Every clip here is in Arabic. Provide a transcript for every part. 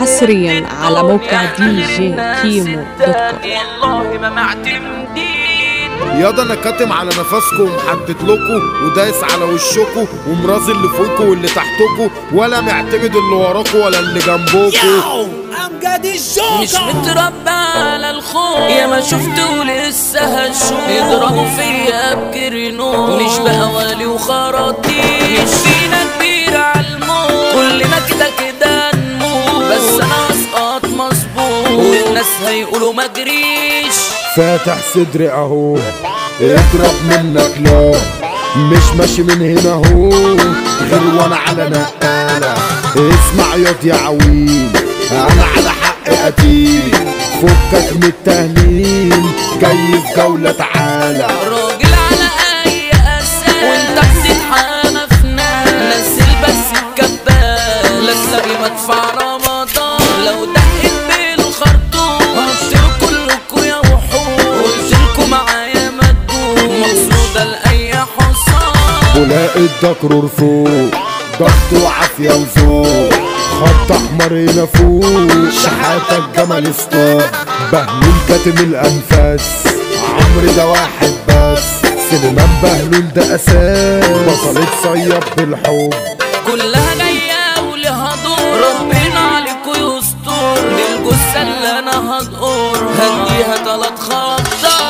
حصريا على موقع دي جي كيمو dot com والله ما معتمدين ياضا أنا كاتم على نفسكم ومحدد لكم ودايس على وشكم ومرازي اللي فوقكم واللي تحتكم ولا معتمد اللي وراكم ولا اللي جنبكم. امجد مش متربى على الخوف. يا ما شفت ولسه هشوف. يضربوا فيا بكرنوم مش بهوالي وخراطيم مش فينا كبير على الموت. كلنا كده كده هيقولوا ما جريش فاتح صدري أهو. اضرب منك لا. مش ماشي من هنا أهو. غير وأنا على نقالة. اسمع ياض يا عويل أنا على حق قتيل فكك من التهليل. جاي في جولة تعالى. ولاقي الدكرور فوق ضغط وعافية وذوق خط أحمر هنا فوق شحاتك جمل ستوب بهلول كاتم الأنفاس عمرو ده واحد بس. سليمان بهلول ده أساس بطلة صياد بالحب. كلها جاية ولها دور ربنا عليكوا يستر. دي الجثة اللي أنا هدقر هديها تلات خبطات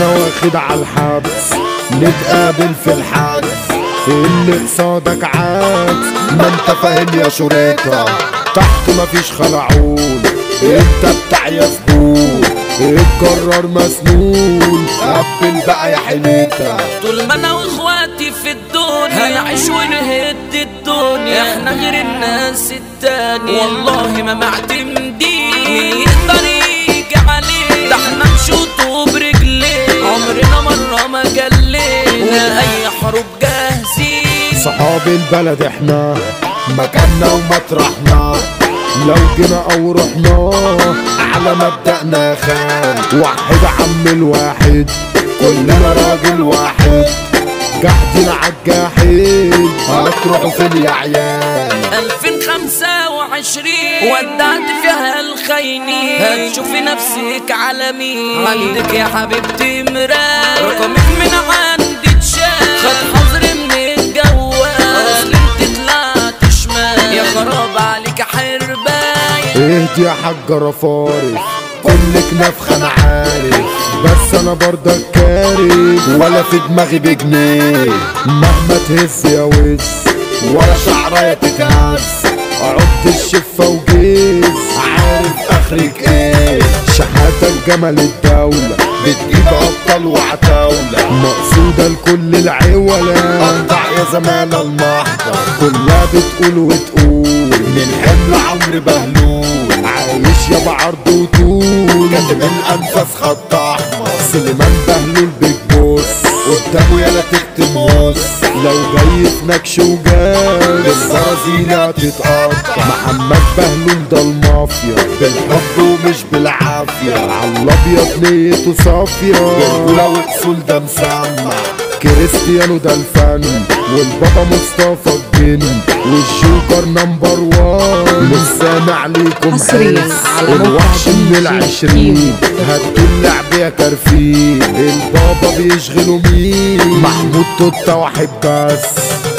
أنا واخد على الحبس نتقابل في الحجز. اللي قصادك عكس ما أنت فاهم يا شريطة تحت مفيش خلعون أنت بتاع يا زبون القرار مسنون قبل بقى يا حميتة طول ما أنا وإخواتي في الدنيا هنعيش ونهد الدنيا. إحنا غير الناس التانية. والله ما معتمدين. صحاب البلد إحنا. مكاننا ومطرحنا. لو جينا أو رحنا على مبدأنا خان. واحد عم الواحد كلنا راجل واحد. قاعدين عالجاحد هتروحوا فين يا عيال 2025 ودعت فيها الخاينين هتشوفي نفسك على مين. عندك يا حبيبتي مراد. رقمك من عندي اتشال يا حاجة رفارف كلك نفخة أنا عارف بس أنا برضك كارف. ولا في دماغي بجنيه. مهما تهز يا وز. ولا شعرايا تتهز عد الشفة وجيز. عارف آخرك إيه. شحاتك جمل الدولة. بتجيب أبطال وعتاولة. مقصودة لكل العولة. قطع يا زمالة المحضر. كلها بتقول وتقول. من حمل عمرو بهلول. عايش يا بعرض وطول كاتب الانفاس خط أحمر. سليمان بهلول big boss. قدامه يالا تكتم موس. لو جاي في نكش وجاز البرازيل هتتقطع محمد بهلول ده المافيا. بالحب ومش بالعافية. عالابيض نيته صافية بالجولة وأصول ده مسمع. كريستيانو ده الفن. والبابا مصطفى الجن والجوكر number one. مش سامع ليكم حصرياً حس على موقع الوحش من العشرين. هاتوا اللعب يا كرفين البابا بيشغلوا مين؟ محمود توتا واحد بس.